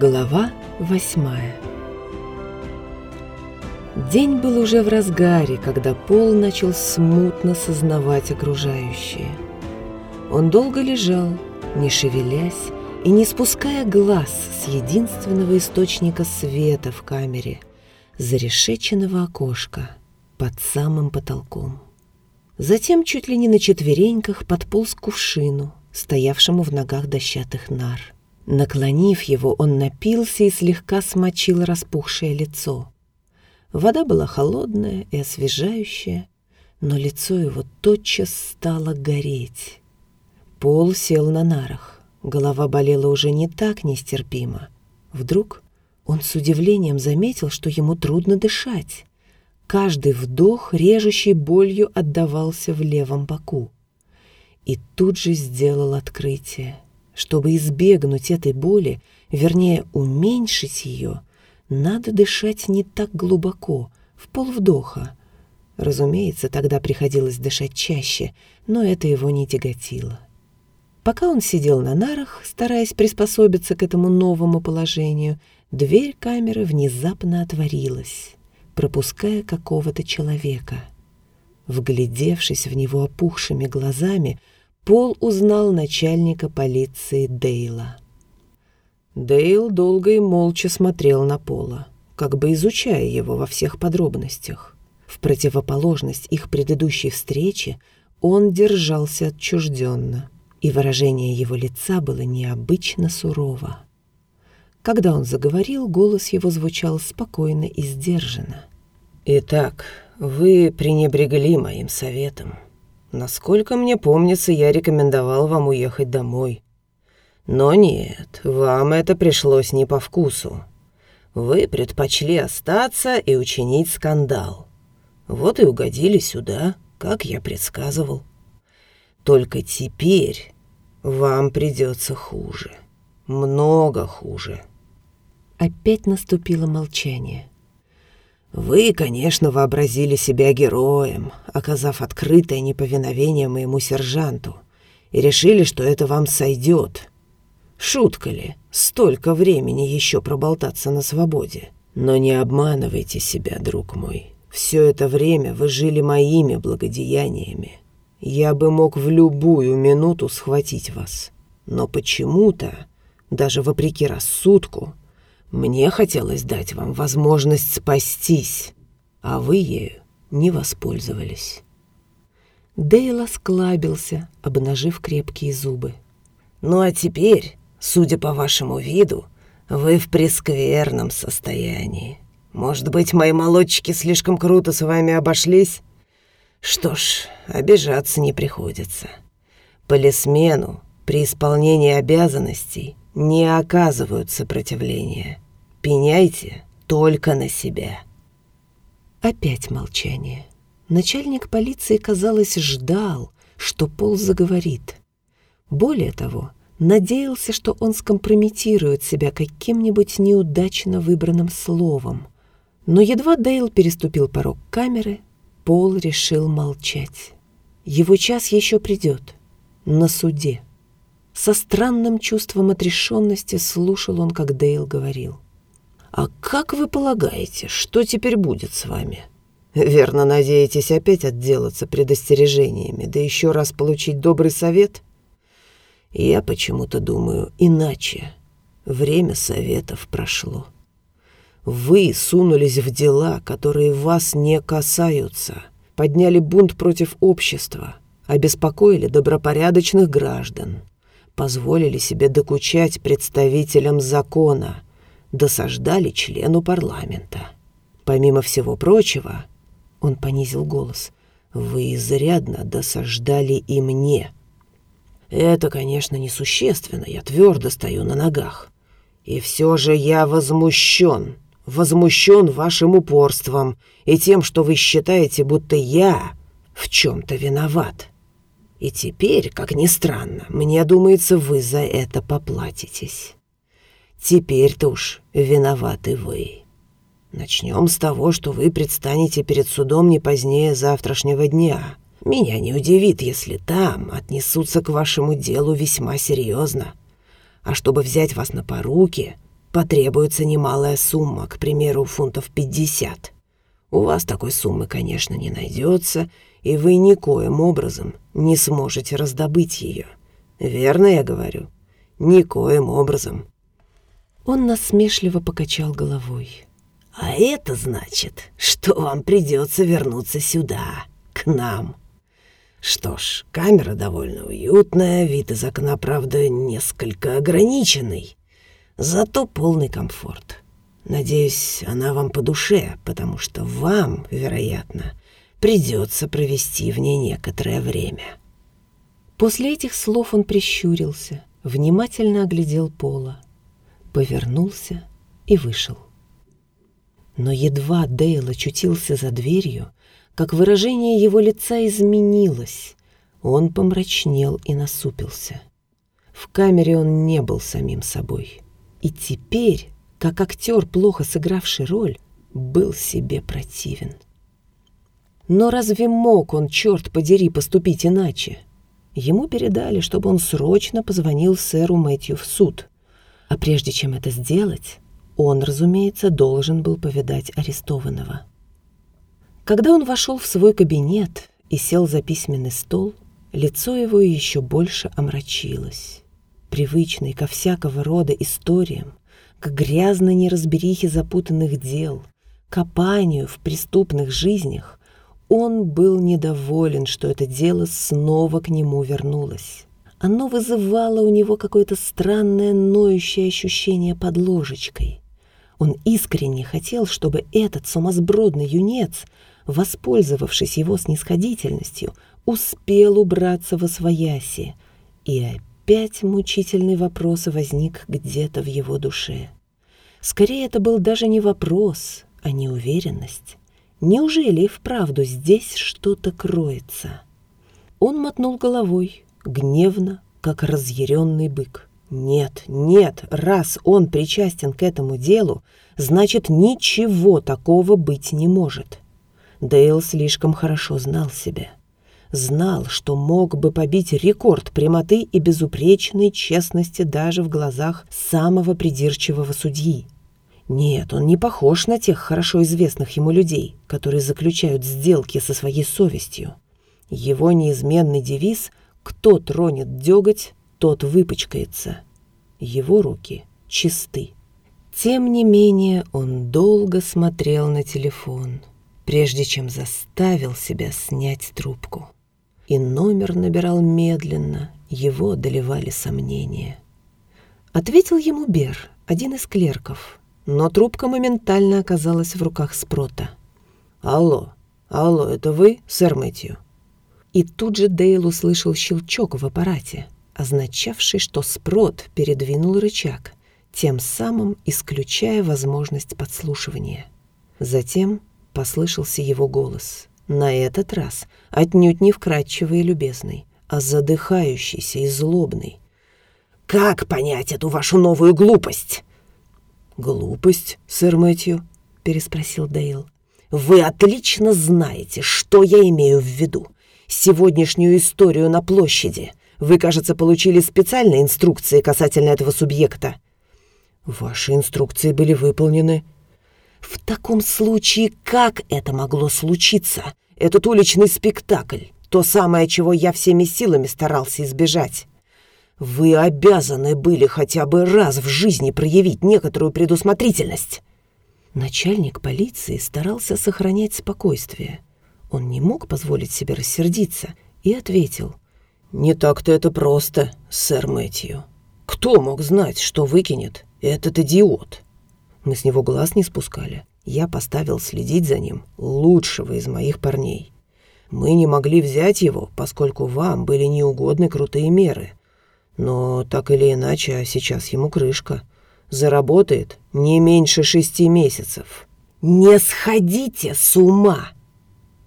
Глава восьмая День был уже в разгаре, когда Пол начал смутно сознавать окружающее. Он долго лежал, не шевелясь и не спуская глаз с единственного источника света в камере, зарешеченного окошка под самым потолком. Затем чуть ли не на четвереньках подполз к кувшину, стоявшему в ногах дощатых нар – Наклонив его, он напился и слегка смочил распухшее лицо. Вода была холодная и освежающая, но лицо его тотчас стало гореть. Пол сел на нарах. Голова болела уже не так нестерпимо. Вдруг он с удивлением заметил, что ему трудно дышать. Каждый вдох режущей болью отдавался в левом боку. И тут же сделал открытие. Чтобы избегнуть этой боли, вернее, уменьшить ее, надо дышать не так глубоко, в полвдоха. Разумеется, тогда приходилось дышать чаще, но это его не тяготило. Пока он сидел на нарах, стараясь приспособиться к этому новому положению, дверь камеры внезапно отворилась, пропуская какого-то человека. Вглядевшись в него опухшими глазами, Пол узнал начальника полиции Дейла. Дейл долго и молча смотрел на Пола, как бы изучая его во всех подробностях. В противоположность их предыдущей встрече он держался отчужденно, и выражение его лица было необычно сурово. Когда он заговорил, голос его звучал спокойно и сдержанно. «Итак, вы пренебрегли моим советом», Насколько мне помнится, я рекомендовал вам уехать домой. Но нет, вам это пришлось не по вкусу. Вы предпочли остаться и учинить скандал. Вот и угодили сюда, как я предсказывал. Только теперь вам придется хуже. Много хуже. Опять наступило молчание. Вы, конечно, вообразили себя героем, оказав открытое неповиновение моему сержанту, и решили, что это вам сойдет. Шутка ли, столько времени еще проболтаться на свободе? Но не обманывайте себя, друг мой. Все это время вы жили моими благодеяниями. Я бы мог в любую минуту схватить вас. Но почему-то, даже вопреки рассудку, мне хотелось дать вам возможность спастись, а вы ею не воспользовались». Дейл осклабился, обнажив крепкие зубы. «Ну а теперь, судя по вашему виду, вы в прескверном состоянии. Может быть, мои молодчики слишком круто с вами обошлись? Что ж, обижаться не приходится. Полисмену при исполнении обязанностей не оказывают сопротивления. Пеняйте только на себя». Опять молчание. Начальник полиции, казалось, ждал, что Пол заговорит. Более того, надеялся, что он скомпрометирует себя каким-нибудь неудачно выбранным словом. Но едва Дейл переступил порог камеры, Пол решил молчать. Его час еще придет. На суде. Со странным чувством отрешенности слушал он, как Дейл говорил. «А как вы полагаете, что теперь будет с вами?» «Верно, надеетесь опять отделаться предостережениями, да еще раз получить добрый совет?» «Я почему-то думаю иначе. Время советов прошло. Вы сунулись в дела, которые вас не касаются, подняли бунт против общества, обеспокоили добропорядочных граждан» позволили себе докучать представителям закона, досаждали члену парламента. Помимо всего прочего, он понизил голос, вы изрядно досаждали и мне. Это, конечно, несущественно, я твердо стою на ногах. И все же я возмущен, возмущен вашим упорством и тем, что вы считаете, будто я в чем-то виноват. И теперь, как ни странно, мне думается, вы за это поплатитесь. Теперь-то уж виноваты вы. Начнем с того, что вы предстанете перед судом не позднее завтрашнего дня. Меня не удивит, если там отнесутся к вашему делу весьма серьезно. А чтобы взять вас на поруки, потребуется немалая сумма, к примеру, фунтов 50. У вас такой суммы, конечно, не найдется, и вы никоим образом не сможете раздобыть ее. Верно я говорю? Никоим образом. Он насмешливо покачал головой. А это значит, что вам придется вернуться сюда, к нам. Что ж, камера довольно уютная, вид из окна, правда, несколько ограниченный, зато полный комфорт. Надеюсь, она вам по душе, потому что вам, вероятно, придется провести в ней некоторое время. После этих слов он прищурился, внимательно оглядел Пола, повернулся и вышел. Но едва Дейл очутился за дверью, как выражение его лица изменилось. Он помрачнел и насупился. В камере он не был самим собой. И теперь, как актер, плохо сыгравший роль, был себе противен. Но разве мог он, черт подери, поступить иначе? Ему передали, чтобы он срочно позвонил сэру Мэтью в суд. А прежде чем это сделать, он, разумеется, должен был повидать арестованного. Когда он вошел в свой кабинет и сел за письменный стол, лицо его еще больше омрачилось. Привычный ко всякого рода историям, к грязной неразберихе запутанных дел, копанию в преступных жизнях, он был недоволен, что это дело снова к нему вернулось. Оно вызывало у него какое-то странное ноющее ощущение под ложечкой. Он искренне хотел, чтобы этот сумасбродный юнец, воспользовавшись его снисходительностью, успел убраться во свояси. И опять мучительный вопрос возник где-то в его душе. Скорее, это был даже не вопрос, а неуверенность. Неужели и вправду здесь что-то кроется? Он мотнул головой, гневно, как разъяренный бык. Нет, нет, раз он причастен к этому делу, значит, ничего такого быть не может. Дейл слишком хорошо знал себя. Знал, что мог бы побить рекорд прямоты и безупречной честности даже в глазах самого придирчивого судьи. Нет, он не похож на тех хорошо известных ему людей, которые заключают сделки со своей совестью. Его неизменный девиз «Кто тронет деготь, тот выпачкается. Его руки чисты. Тем не менее он долго смотрел на телефон, прежде чем заставил себя снять трубку. И номер набирал медленно, его одолевали сомнения. Ответил ему Бер, один из клерков, но трубка моментально оказалась в руках Спрота. «Алло, алло, это вы, сэр Мэтью?» И тут же Дейл услышал щелчок в аппарате — означавший, что Спрот передвинул рычаг, тем самым исключая возможность подслушивания. Затем послышался его голос. На этот раз отнюдь не вкрадчивый и любезный, а задыхающийся и злобный. «Как понять эту вашу новую глупость?» «Глупость, сэр Мэтью?» — переспросил Дейл. «Вы отлично знаете, что я имею в виду. Сегодняшнюю историю на площади. Вы, кажется, получили специальные инструкции касательно этого субъекта». «Ваши инструкции были выполнены». «В таком случае, как это могло случиться? Этот уличный спектакль, то самое, чего я всеми силами старался избежать. Вы обязаны были хотя бы раз в жизни проявить некоторую предусмотрительность». Начальник полиции старался сохранять спокойствие. Он не мог позволить себе рассердиться и ответил — «Не так-то это просто, сэр Мэтью. Кто мог знать, что выкинет этот идиот?» Мы с него глаз не спускали. Я поставил следить за ним лучшего из моих парней. Мы не могли взять его, поскольку вам были неугодны крутые меры. Но так или иначе, а сейчас ему крышка. Заработает не меньше шести месяцев. «Не сходите с ума!»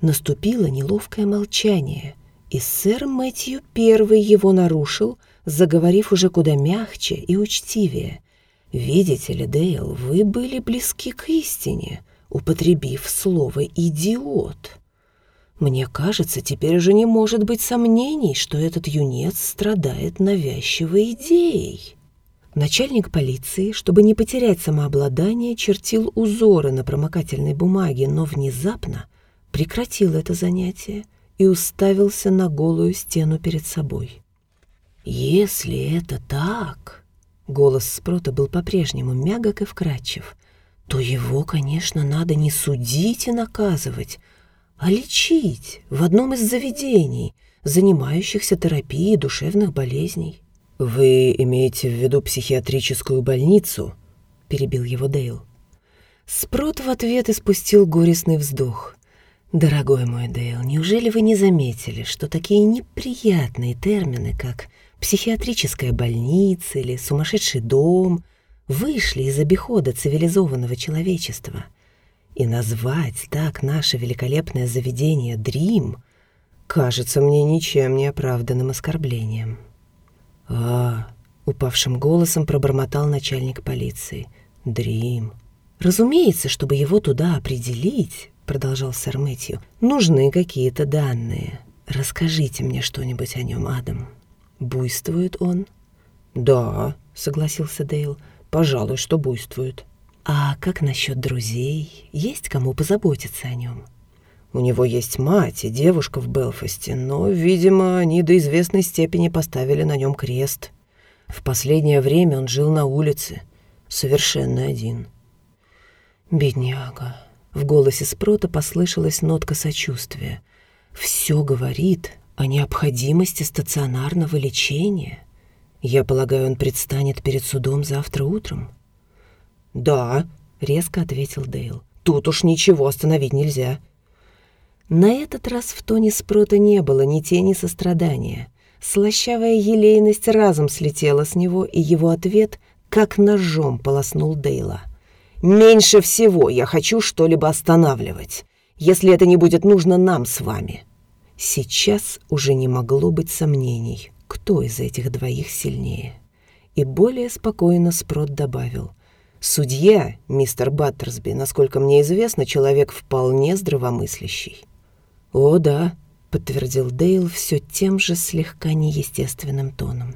Наступило неловкое молчание — и сэр Мэтью первый его нарушил, заговорив уже куда мягче и учтивее. «Видите ли, Дейл, вы были близки к истине, употребив слово «идиот». Мне кажется, теперь уже не может быть сомнений, что этот юнец страдает навязчивой идеей». Начальник полиции, чтобы не потерять самообладание, чертил узоры на промокательной бумаге, но внезапно прекратил это занятие и уставился на голую стену перед собой. «Если это так...» — голос Спрота был по-прежнему мягок и вкрадчив — то его, конечно, надо не судить и наказывать, а лечить в одном из заведений, занимающихся терапией душевных болезней. «Вы имеете в виду психиатрическую больницу?» — перебил его Дейл. Спрот в ответ испустил горестный вздох. «Дорогой мой Дейл, неужели вы не заметили, что такие неприятные термины, как психиатрическая больница или сумасшедший дом, вышли из обихода цивилизованного человечества? И назвать так наше великолепное заведение «Дрим» кажется мне ничем не оправданным оскорблением». «А, — упавшим голосом пробормотал начальник полиции, — Дрим». «Разумеется, чтобы его туда определить, — продолжал сэр Мэтью, — нужны какие-то данные. Расскажите мне что-нибудь о нем, Адам. Буйствует он?» «Да», — согласился Дейл, — «пожалуй, что буйствует». «А как насчет друзей? Есть кому позаботиться о нем?» У него есть мать и девушка в Белфасте, но, видимо, они до известной степени поставили на нем крест. В последнее время он жил на улице, совершенно один. «Бедняга!» — в голосе Спрота послышалась нотка сочувствия. «Все говорит о необходимости стационарного лечения. Я полагаю, он предстанет перед судом завтра утром?» «Да», — резко ответил Дейл. «Тут уж ничего остановить нельзя». На этот раз в тоне Спрота не было ни тени сострадания. Слащавая елейность разом слетела с него, и его ответ как ножом полоснул Дейла. «Меньше всего я хочу что-либо останавливать, если это не будет нужно нам с вами». Сейчас уже не могло быть сомнений, кто из этих двоих сильнее. И более спокойно Спрот добавил. «Судья, мистер Баттерсби, насколько мне известно, человек вполне здравомыслящий». «О, да», — подтвердил Дейл все тем же слегка неестественным тоном.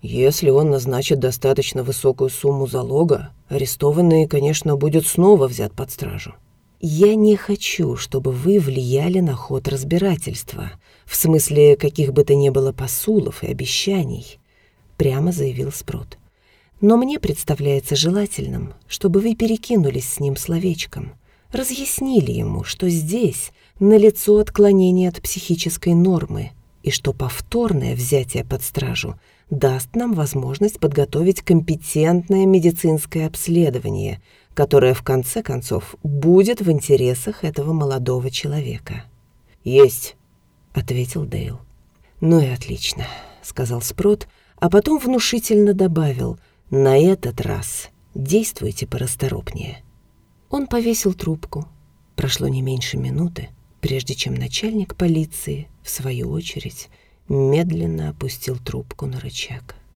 «Если он назначит достаточно высокую сумму залога, арестованный, конечно, будет снова взят под стражу». «Я не хочу, чтобы вы влияли на ход разбирательства, в смысле каких бы то ни было посулов и обещаний», — прямо заявил Спрот. «Но мне представляется желательным, чтобы вы перекинулись с ним словечком, разъяснили ему, что здесь налицо отклонение от психической нормы и что повторное взятие под стражу даст нам возможность подготовить компетентное медицинское обследование, которое в конце концов будет в интересах этого молодого человека. «Есть», — ответил Дейл. «Ну и отлично», — сказал Спрот, а потом внушительно добавил, «на этот раз действуйте порасторопнее». Он повесил трубку. Прошло не меньше минуты, прежде чем начальник полиции, в свою очередь, медленно опустил трубку на рычаг.